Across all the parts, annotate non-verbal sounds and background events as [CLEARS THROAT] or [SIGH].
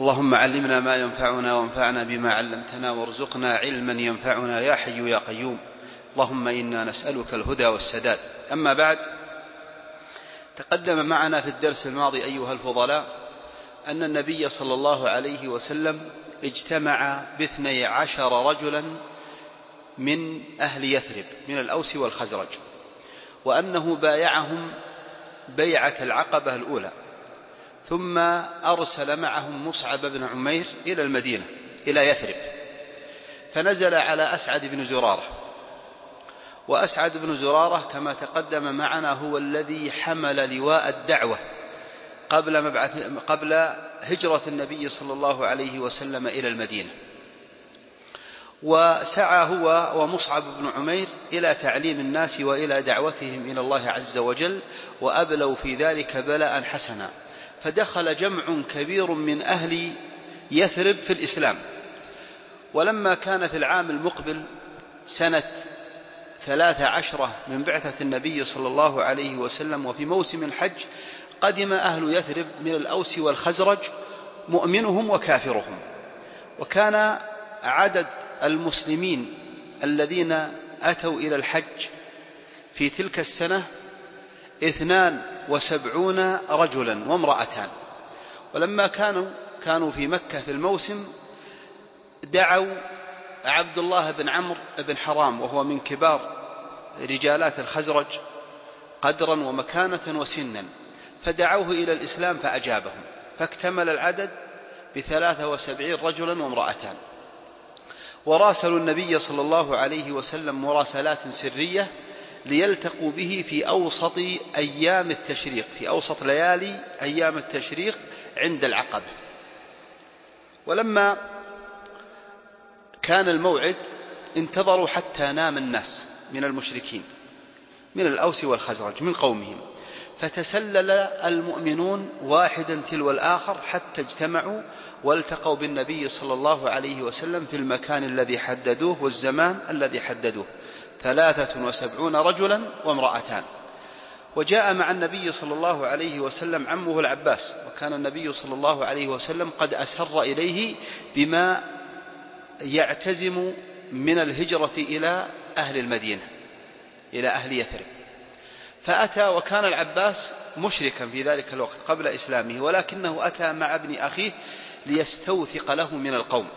اللهم علمنا ما ينفعنا وانفعنا بما علمتنا وارزقنا علما ينفعنا يا حي يا قيوم. اللهم إنا نسألك الهدى والسداد. أما بعد تقدم معنا في الدرس الماضي أيها الفضلاء أن النبي صلى الله عليه وسلم اجتمع باثني عشر رجلا من أهل يثرب من الأوس والخزرج وأنه بايعهم بيعة العقبة الأولى. ثم أرسل معهم مصعب بن عمير إلى المدينة إلى يثرب. فنزل على أسعد بن زرارة. وأسعد بن زرارة كما تقدم معنا هو الذي حمل لواء الدعوة قبل, مبعث قبل هجرة النبي صلى الله عليه وسلم إلى المدينة. وسعى هو ومصعب بن عمير إلى تعليم الناس وإلى دعوتهم إلى الله عز وجل وأبلوا في ذلك بلاء حسنا. فدخل جمع كبير من أهل يثرب في الإسلام. ولما كان في العام المقبل سنة ثلاث عشرة من بعثة النبي صلى الله عليه وسلم وفي موسم الحج قدم أهل يثرب من الأوس والخزرج مؤمنهم وكافرهم. وكان عدد المسلمين الذين أتوا إلى الحج في تلك السنة اثنان وسبعون رجلا وامرأتان. ولما كانوا كانوا في مكة في الموسم دعوا عبد الله بن عمرو بن حرام وهو من كبار رجالات الخزرج قدرا ومكانة وسنا. فدعوه إلى الإسلام فأجابهم. فاكتمل العدد بثلاثة وسبعين رجلا وامرأتان. وراسلوا النبي صلى الله عليه وسلم مراسلات سرية ليلتقوا به في أوسط أيام التشريق في أوسط ليالي أيام التشريق عند العقبة. ولما كان الموعد انتظروا حتى نام الناس من المشركين من الأوس والخزرج من قومهم. فتسلل المؤمنون واحدا تلو الآخر حتى اجتمعوا والتقوا بالنبي صلى الله عليه وسلم في المكان الذي حددوه والزمان الذي حددوه. ثلاثة وسبعون رجلا وامرأتان. وجاء مع النبي صلى الله عليه وسلم عمه العباس وكان النبي صلى الله عليه وسلم قد أسر إليه بما يعتزم من الهجرة إلى أهل المدينة إلى أهل يثرب. فأتى وكان العباس مشركا في ذلك الوقت قبل إسلامه ولكنه أتى مع ابن أخيه ليستوثق له من القوم.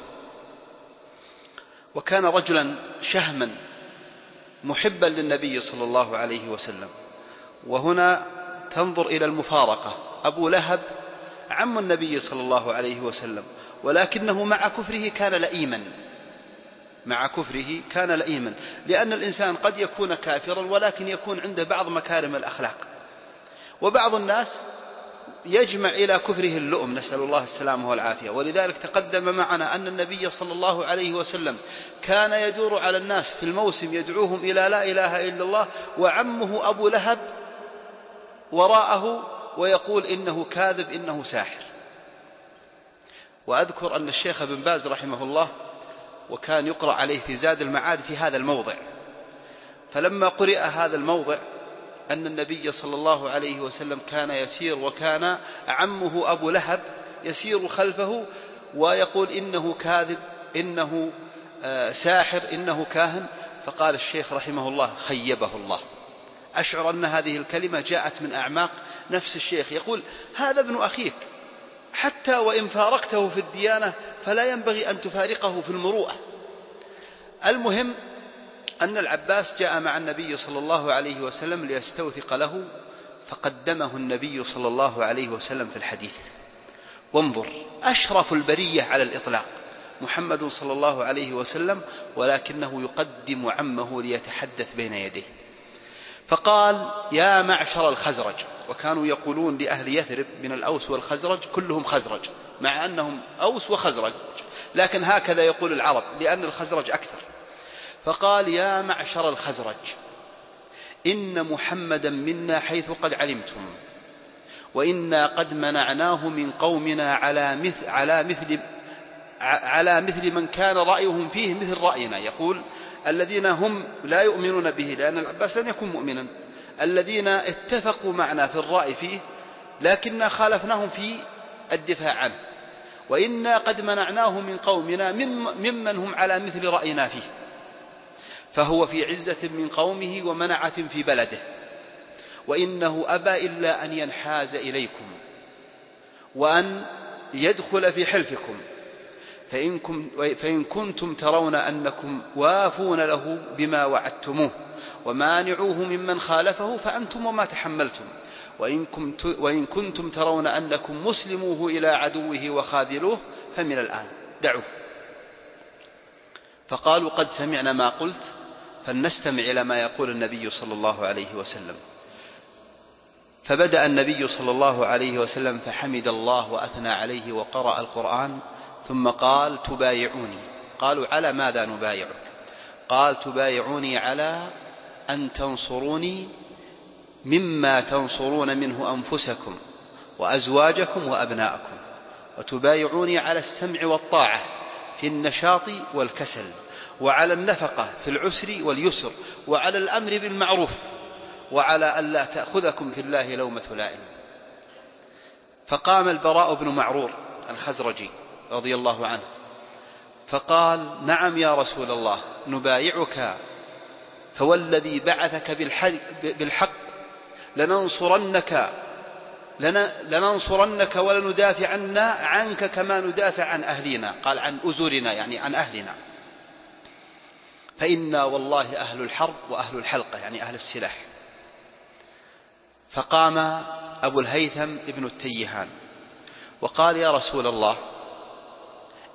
وكان رجلا شهما محبا للنبي صلى الله عليه وسلم. وهنا تنظر إلى المفارقة. أبو لهب عم النبي صلى الله عليه وسلم ولكنه مع كفره كان لئيما. مع كفره كان لئيما لأن الإنسان قد يكون كافرا ولكن يكون عنده بعض مكارم الأخلاق. وبعض الناس يجمع إلى كفره اللؤم. نسأل الله السلامة والعافية. ولذلك تقدم معنا أن النبي صلى الله عليه وسلم كان يدور على الناس في الموسم يدعوهم إلى لا إله إلا الله وعمه أبو لهب وراءه ويقول إنه كاذب إنه ساحر. وأذكر أن الشيخ بن باز رحمه الله وكان يقرأ عليه في زاد المعاد في هذا الموضع. فلما قرئ هذا الموضع أن النبي صلى الله عليه وسلم كان يسير وكان عمه أبو لهب يسير خلفه ويقول إنه كاذب إنه ساحر إنه كاهن. فقال الشيخ رحمه الله خيبه الله. أشعر أن هذه الكلمة جاءت من أعماق نفس الشيخ. يقول هذا ابن أخيك حتى وإن فارقته في الديانة فلا ينبغي أن تفارقه في المروءة. المهم أن العباس جاء مع النبي صلى الله عليه وسلم ليستوثق له فقدمه النبي صلى الله عليه وسلم في الحديث. وانظر أشرف البرية على الإطلاق. محمد صلى الله عليه وسلم ولكنه يقدم عمه ليتحدث بين يديه. فقال يا معشر الخزرج. وكانوا يقولون لأهل يثرب من الأوس والخزرج كلهم خزرج مع أنهم أوس وخزرج. لكن هكذا يقول العرب لأن الخزرج أكثر. فقال يا معشر الخزرج إن محمدا منا حيث قد علمتم وإنا قد منعناه من قومنا على مثل, على مثل على مثل من كان رأيهم فيه مثل رأينا. يقول الذين هم لا يؤمنون به لأن العباس لم يكن مؤمنا الذين اتفقوا معنا في الرأي فيه لكننا خالفناهم في الدفاع عنه. وإنا قد منعناه من قومنا ممن هم على مثل رأينا فيه. فهو في عزة من قومه ومنعة في بلده. وإنه أبى إلا أن ينحاز إليكم وأن يدخل في حلفكم. فإن, كنتم ترون أنكم وافون له بما وعدتموه ومانعوه ممن خالفه فأنتم وما تحملتم. وإن, كنتم ترون أنكم مسلموه إلى عدوه وخاذلوه فمن الآن. دعوه. فقالوا قد سمعنا ما قلت فلنستمع إلى ما يقول النبي صلى الله عليه وسلم. فبدأ النبي صلى الله عليه وسلم فحمد الله وأثنى عليه وقرأ القرآن ثم قال تبايعوني. قالوا على ماذا نبايعك؟ قال تبايعوني على أن تنصروني مما تنصرون منه أنفسكم وأزواجكم وأبناءكم وتبايعوني على السمع والطاعة. في النشاط والكسل وعلى النفقة في العسر واليسر وعلى الأمر بالمعروف وعلى ألا تأخذكم في الله لومة لائم. فقام البراء بن معرور الخزرجي رضي الله عنه فقال نعم يا رسول الله نبايعك فوالذي بعثك بالحق لننصرنك لننصرنك ولندافع عنا عنك كما ندافع عن أهلنا. قال عن أزورنا يعني عن أهلنا. فإنا والله أهل الحرب وأهل الحلقة يعني أهل السلاح. فقام أبو الهيثم ابن التيهان وقال يا رسول الله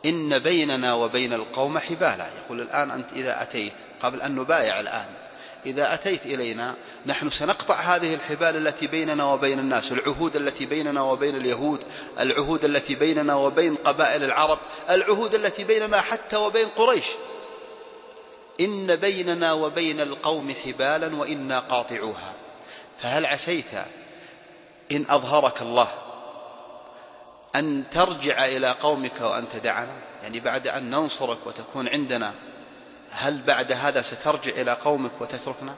إن بيننا وبين القوم حبالا. يقول الآن أنت إذا أتيت قبل أن نبايع الآن. إذا أتيت إلينا نحن سنقطع هذه الحبال التي بيننا وبين الناس العهود التي بيننا وبين اليهود العهود التي بيننا وبين قبائل العرب العهود التي بيننا حتى وبين قريش. إن بيننا وبين القوم حبالا وإنا قاطعوها. فهل عسيت إن أظهرك الله أن ترجع إلى قومك وأن تدعنا؟ يعني بعد أن ننصرك وتكون عندنا هل بعد هذا سترجع إلى قومك وتتركنا؟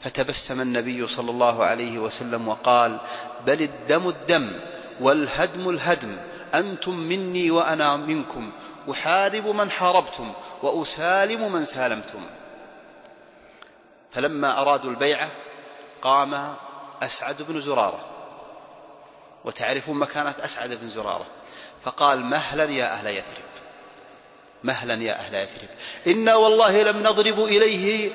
فتبسم النبي صلى الله عليه وسلم وقال بل الدم الدم والهدم الهدم أنتم مني وأنا منكم أحارب من حاربتم وأسالم من سالمتم. فلما أرادوا البيعة قام أسعد بن زرارة. وتعرفون مكانة أسعد بن زرارة؟ فقال مهلا يا أهل يثرب. مهلا يا أهل يثرب إنا والله لم نضرب إليه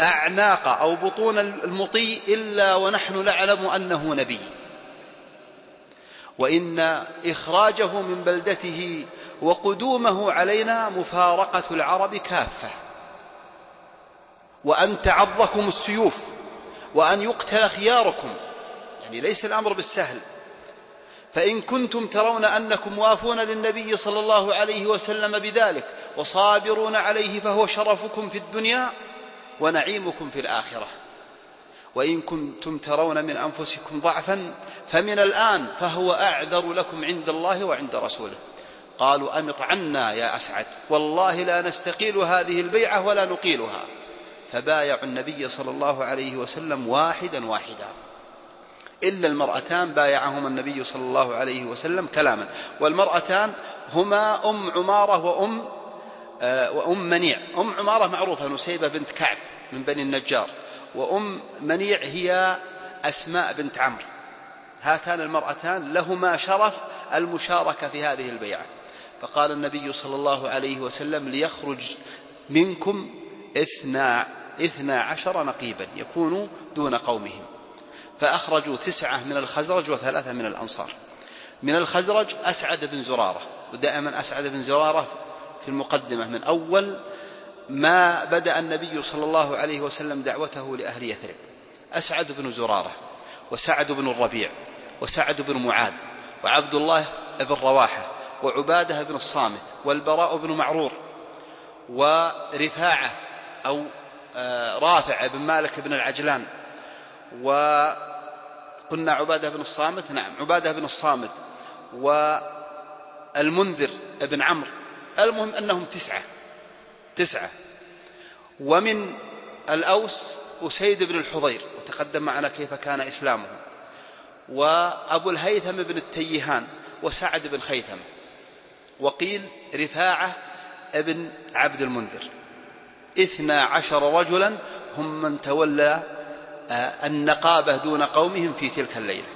أعناق أو بطون المطي إلا ونحن نعلم أنه نبي. وإن إخراجه من بلدته وقدومه علينا مفارقة العرب كافة. وأن تعضكم السيوف وأن يقتل خياركم. يعني ليس الأمر بالسهل. فإن كنتم ترون أنكم وافون للنبي صلى الله عليه وسلم بذلك وصابرون عليه فهو شرفكم في الدنيا ونعيمكم في الآخرة. وإن كنتم ترون من أنفسكم ضعفا فمن الآن فهو أعذر لكم عند الله وعند رسوله. قالوا أمط عنا يا أسعد والله لا نستقيل هذه البيعة ولا نقيلها. فبايعوا النبي صلى الله عليه وسلم واحدا واحدا. إلا المرأتان بايعهما النبي صلى الله عليه وسلم كلاما. والمرأتان هما أم عمارة وأم آه، وأم منيع. أم عمارة معروفة نسيبة بنت كعب من بني النجار. وأم منيع هي أسماء بنت عمرو. هاتان المرأتان لهما شرف المشاركة في هذه البيعة. فقال النبي صلى الله عليه وسلم ليخرج منكم اثنا, اثنا عشر نقيبا يكونوا دون قومهم. فأخرجوا تسعة من الخزرج وثلاثة من الأنصار. من الخزرج أسعد بن زرارة ودائما أسعد بن زرارة في المقدمة من أول ما بدأ النبي صلى الله عليه وسلم دعوته لأهل يثرب. أسعد بن زرارة وسعد بن الربيع وسعد بن معاذ وعبد الله بن رواحة وعبادة بن الصامت والبراء بن معرور ورفاعة أو آه، رافع بن مالك بن العجلان وقلنا عبادة بن الصامت. نعم عبادة بن الصامت والمنذر بن عمرو. المهم أنهم تسعة تسعة. ومن الأوس أسيد بن الحضير وتقدم معنا كيف كان إسلامه. وأبو الهيثم بن التيهان وسعد بن خيثم. وقيل رفاعة ابن عبد المنذر. اثنا عشر رجلا هم من تولى النقابة دون قومهم في تلك الليلة.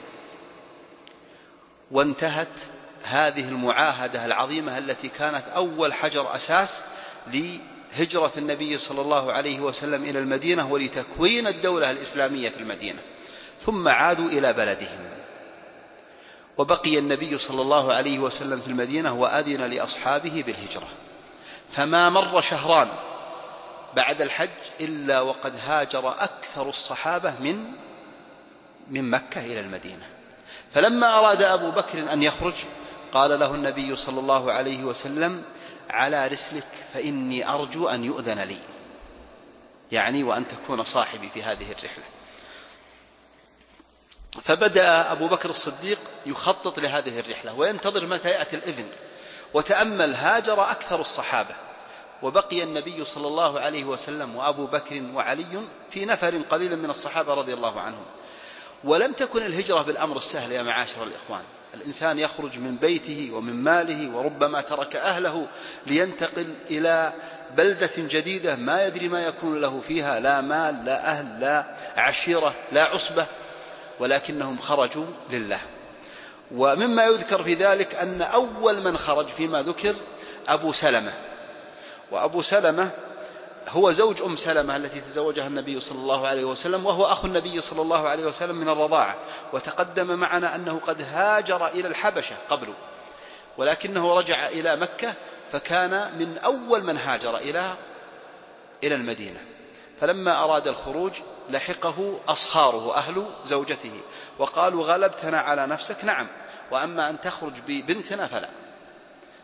وانتهت هذه المعاهدة العظيمة التي كانت أول حجر أساس لهجرة النبي صلى الله عليه وسلم إلى المدينة ولتكوين الدولة الإسلامية في المدينة. ثم عادوا إلى بلدهم. وبقي النبي صلى الله عليه وسلم في المدينة وأذن لأصحابه بالهجرة. فما مر شهران بعد الحج إلا وقد هاجر أكثر الصحابة من من مكة إلى المدينة. فلما أراد أبو بكر أن يخرج قال له النبي صلى الله عليه وسلم على رسلك فإني أرجو أن يؤذن لي. يعني وأن تكون صاحبي في هذه الرحلة. فبدأ أبو بكر الصديق يخطط لهذه الرحلة وينتظر متى يأتي الإذن. وتأمل هاجر أكثر الصحابة. وبقي النبي صلى الله عليه وسلم وأبو بكر وعلي في نفر قليل من الصحابة رضي الله عنهم. ولم تكن الهجرة بالأمر السهل يا معاشر الإخوان. الإنسان يخرج من بيته ومن ماله وربما ترك أهله لينتقل إلى بلدة جديدة ما يدري ما يكون له فيها لا مال لا أهل لا عشيرة لا عصبة ولكنهم خرجوا لله. ومما يذكر في ذلك أن أول من خرج فيما ذكر أبو سلمة. وأبو سلمة هو زوج أم سلمة التي تزوجها النبي صلى الله عليه وسلم وهو أخو النبي صلى الله عليه وسلم من الرضاعة وتقدم معنا أنه قد هاجر إلى الحبشة قبله ولكنه رجع إلى مكة فكان من أول من هاجر إلى إلى المدينة. فلما أراد الخروج لحقه أصهاره أهل زوجته وقالوا غلبتنا على نفسك نعم وأما أن تخرج ببنتنا فلا.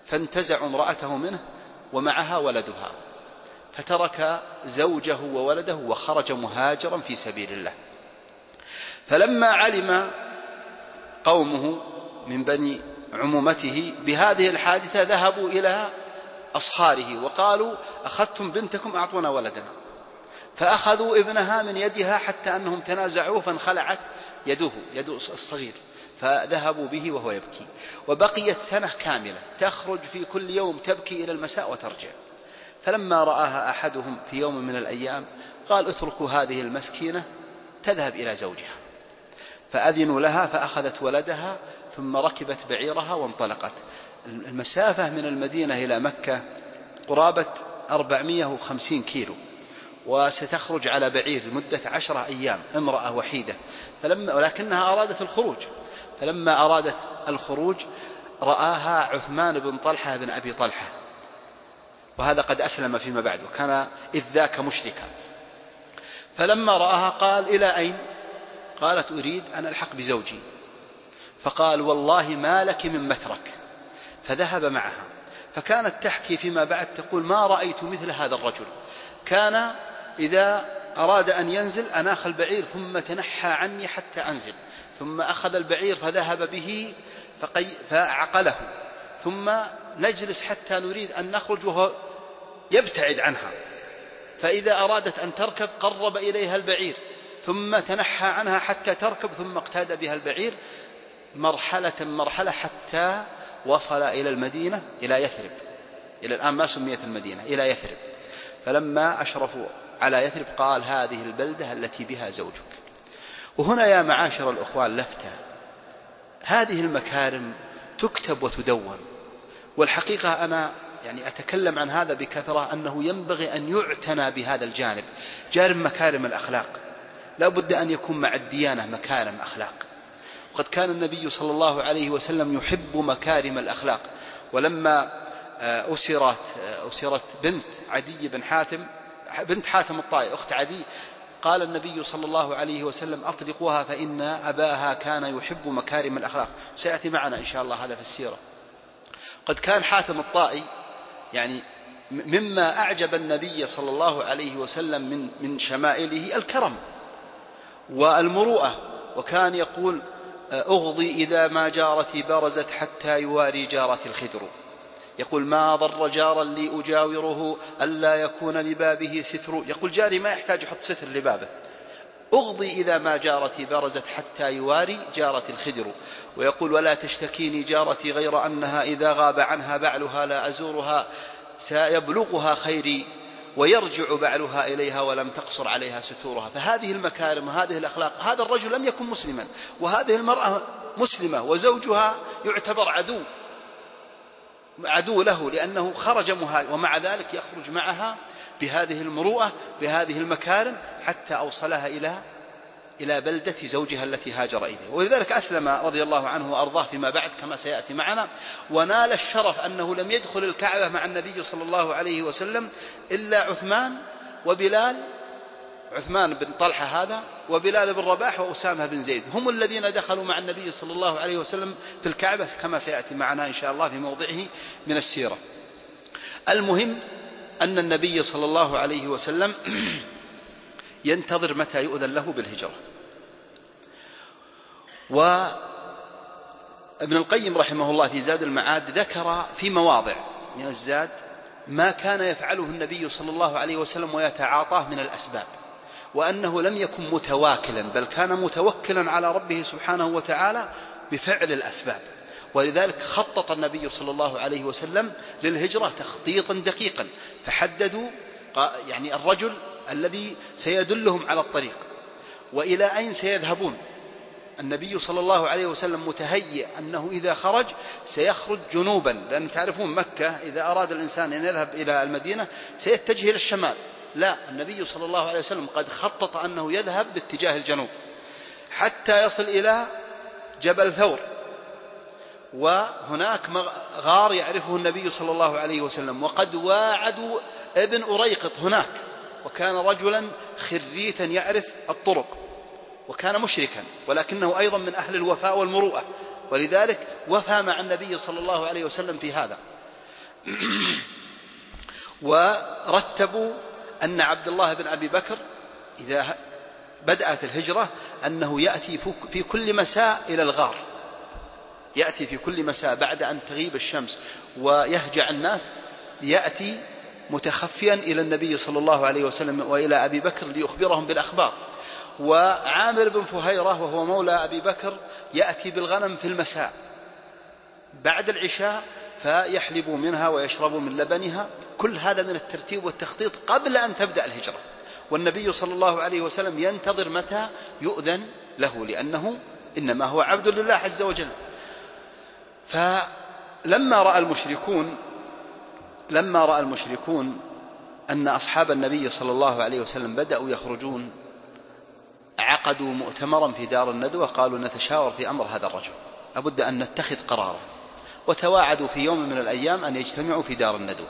فانتزعوا امرأته منه ومعها ولدها. فترك زوجه وولده وخرج مهاجرا في سبيل الله. فلما علم قومه من بني عمومته بهذه الحادثة ذهبوا إلى أصهاره وقالوا أخذتم بنتكم أعطونا ولدنا. فأخذوا ابنها من يدها حتى أنهم تنازعوا فانخلعت يده يد الصغير. فذهبوا به وهو يبكي. وبقيت سنة كاملة تخرج في كل يوم تبكي إلى المساء وترجع. فلما رآها أحدهم في يوم من الأيام قال اتركوا هذه المسكينة تذهب إلى زوجها. فأذنوا لها فأخذت ولدها ثم ركبت بعيرها وانطلقت. المسافة من المدينة إلى مكة قرابة 450 كيلو وستخرج على بعير لمدة عشرة أيام امرأة وحيدة. فلما ولكنها أرادت الخروج. فلما أرادت الخروج رآها عثمان بن طلحة بن أبي طلحة. وهذا قد أسلم فيما بعد وكان إذ ذاك مشركا. فلما رآها قال إلى أين؟ قالت أريد أن ألحق بزوجي. فقال والله ما لك من مترك. فذهب معها. فكانت تحكي فيما بعد تقول ما رأيت مثل هذا الرجل. كان إذا أراد أن ينزل أناخ البعير ثم تنحى عني حتى أنزل. ثم أخذ البعير فذهب به فقي فعقله. ثم نجلس حتى نريد أن نخرج وهو يبتعد عنها. فإذا أرادت أن تركب قرب إليها البعير. ثم تنحى عنها حتى تركب ثم اقتاد بها البعير مرحلة مرحلة حتى وصل إلى المدينة إلى يثرب. إلى الآن ما سميت المدينة إلى يثرب. فلما أشرفوا على يثرب قال هذه البلدة التي بها زوجك. وهنا يا معاشر الأخوان لفتة. هذه المكارم تكتب وتدون والحقيقة أنا يعني أتكلم عن هذا بكثرة أنه ينبغي أن يعتنى بهذا الجانب. جانب مكارم الأخلاق. لا بد أن يكون مع الديانة مكارم أخلاق. وقد كان النبي صلى الله عليه وسلم يحب مكارم الأخلاق. ولما آه، أسرت آه، أسرت بنت عدي بن حاتم بنت حاتم الطائي أخت عدي قال النبي صلى الله عليه وسلم أطلقوها فإن أباها كان يحب مكارم الأخلاق. سيأتي معنا إن شاء الله هذا في السيرة. قد كان حاتم الطائي يعني مما أعجب النبي صلى الله عليه وسلم من من شمائله الكرم والمروءة. وكان يقول أغضي إذا ما جارتي برزت حتى يواري جارتي الخدر يقول ما ضر جارا لي أجاوره ألا يكون لبابه ستر. يقول جاري ما يحتاج يحط ستر لبابه. أغضي إذا ما جارتي برزت حتى يواري جارتي الخدر. ويقول ولا تشتكيني جارتي غير أنها إذا غاب عنها بعلها لا أزورها. سيبلغها خيري ويرجع بعلها إليها ولم تقصر عليها ستورها. فهذه المكارم وهذه الأخلاق هذا الرجل لم يكن مسلما. وهذه المرأة مسلمة وزوجها يعتبر عدو. عدو له لأنه خرج مهاجر ومع ذلك يخرج معها بهذه المروءة بهذه المكارم حتى أوصلها إلى إلى بلدة زوجها التي هاجر إليه ولذلك أسلم رضي الله عنه وأرضاه فيما بعد كما سيأتي معنا. ونال الشرف أنه لم يدخل الكعبة مع النبي صلى الله عليه وسلم إلا عثمان وبلال عثمان بن طلحة هذا وبلال بن رباح وأسامة بن زيد. هم الذين دخلوا مع النبي صلى الله عليه وسلم في الكعبة كما سيأتي معنا إن شاء الله في موضعه من السيرة. المهم أن النبي صلى الله عليه وسلم [CLEARS THROAT] ينتظر متى يؤذن له بالهجرة. وابن القيم رحمه الله في زاد المعاد ذكر في مواضع من الزاد ما كان يفعله النبي صلى الله عليه وسلم ويتعاطاه من الأسباب. وأنه لم يكن متواكلا بل كان متوكلا على ربه سبحانه وتعالى بفعل الأسباب. ولذلك خطط النبي صلى الله عليه وسلم للهجرة تخطيطا دقيقا. فحددوا يعني الرجل الذي سيدلهم على الطريق. وإلى أين سيذهبون؟ النبي صلى الله عليه وسلم متهيئ أنه إذا خرج سيخرج جنوبا. لأن تعرفون مكة إذا أراد الإنسان أن يذهب إلى المدينة سيتجه إلى الشمال. لا النبي صلى الله عليه وسلم قد خطط أنه يذهب باتجاه الجنوب حتى يصل إلى جبل ثور. وهناك غار يعرفه النبي صلى الله عليه وسلم وقد واعدوا ابن أريقط هناك وكان رجلا خريتا يعرف الطرق وكان مشركا ولكنه أيضا من أهل الوفاء والمروءة. ولذلك وفى مع النبي صلى الله عليه وسلم في هذا. [CLEARS THROAT] ورتبوا أن عبد الله بن أبي بكر إذا بدأت الهجرة أنه يأتي في كل مساء إلى الغار. يأتي في كل مساء بعد أن تغيب الشمس ويهجع الناس يأتي متخفيا إلى النبي صلى الله عليه وسلم وإلى أبي بكر ليخبرهم بالأخبار. وعامر بن فهيرة وهو مولى أبي بكر يأتي بالغنم في المساء. بعد العشاء فيحلبوا منها ويشربوا من لبنها كل هذا من الترتيب والتخطيط قبل أن تبدأ الهجرة. والنبي صلى الله عليه وسلم ينتظر متى يؤذن له لأنه إنما هو عبد لله عز وجل. فلما رأى المشركون لما رأى المشركون أن أصحاب النبي صلى الله عليه وسلم بدأوا يخرجون عقدوا مؤتمرا في دار الندوة قالوا نتشاور في أمر هذا الرجل. لابد أن نتخذ قرارا. وتواعدوا في يوم من الأيام أن يجتمعوا في دار الندوة.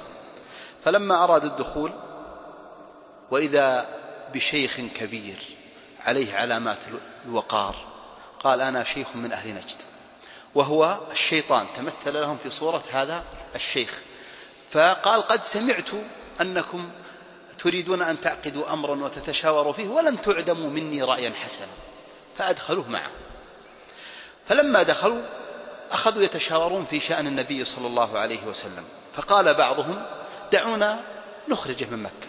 فلما أرادوا الدخول وإذا بشيخ كبير عليه علامات الوقار قال أنا شيخ من أهل نجد وهو الشيطان تمثل لهم في صورة هذا الشيخ. فقال قد سمعت أنكم تريدون أن تعقدوا أمرا وتتشاوروا فيه ولم تعدموا مني رأيا حسنا فأدخلوه معه. فلما دخلوا أخذوا يتشاورون في شأن النبي صلى الله عليه وسلم فقال بعضهم دعونا نخرجه من مكة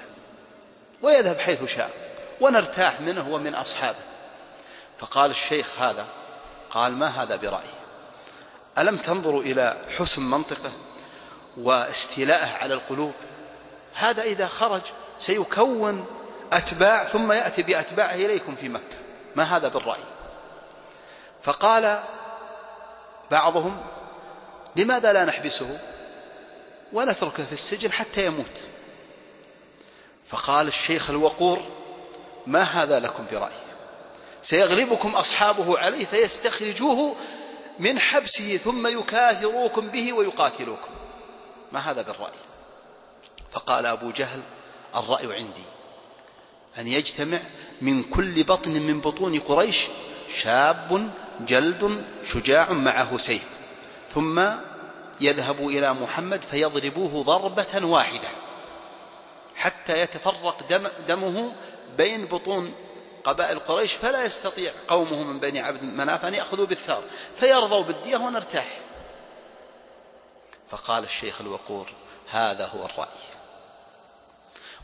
ويذهب حيث شاء ونرتاح منه ومن أصحابه. فقال الشيخ هذا قال ما هذا برأيي؟ ألم تنظروا إلى حسن منطقه واستيلاءه على القلوب؟ هذا إذا خرج سيكون أتباع ثم يأتي بأتباعه إليكم في مكة. ما هذا بالرأي؟ فقال بعضهم لماذا لا نحبسه؟ ونتركه في السجن حتى يموت. فقال الشيخ الوقور ما هذا لكم برأي سيغلبكم أصحابه عليه فيستخرجوه من حبسه ثم يكاثروكم به ويقاتلوكم. ما هذا بالرأي؟ فقال أبو جهل الرأي عندي أن يجتمع من كل بطن من بطون قريش شاب جلد شجاع معه سيف ثم يذهبوا إلى محمد فيضربوه ضربة واحدة حتى يتفرق دم دمه بين بطون قبائل قريش فلا يستطيع قومه من بني عبد مناف أن يأخذوا بالثار فيرضوا بالدية ونرتاح. فقال الشيخ الوقور هذا هو الرأي.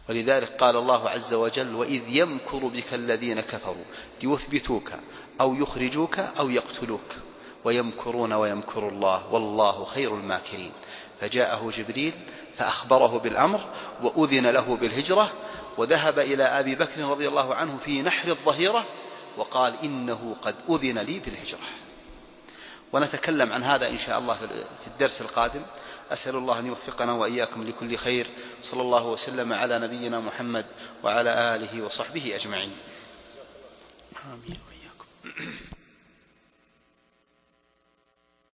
ولذلك قال الله عز وجل وإذ يمكر بك الذين كفروا ليثبتوك أو يخرجوك أو يقتلوك. ويمكرون ويمكر الله والله خير الماكرين. فجاءه جبريل فأخبره بالأمر وأذن له بالهجرة وذهب إلى أبي بكر رضي الله عنه في نحر الظهيرة وقال إنه قد أذن لي بالهجرة. ونتكلم عن هذا إن شاء الله في الدرس القادم. أسأل الله أن يوفقنا وإياكم لكل خير. صلى الله وسلم على نبينا محمد وعلى آله وصحبه أجمعين. آمين. وإياكم.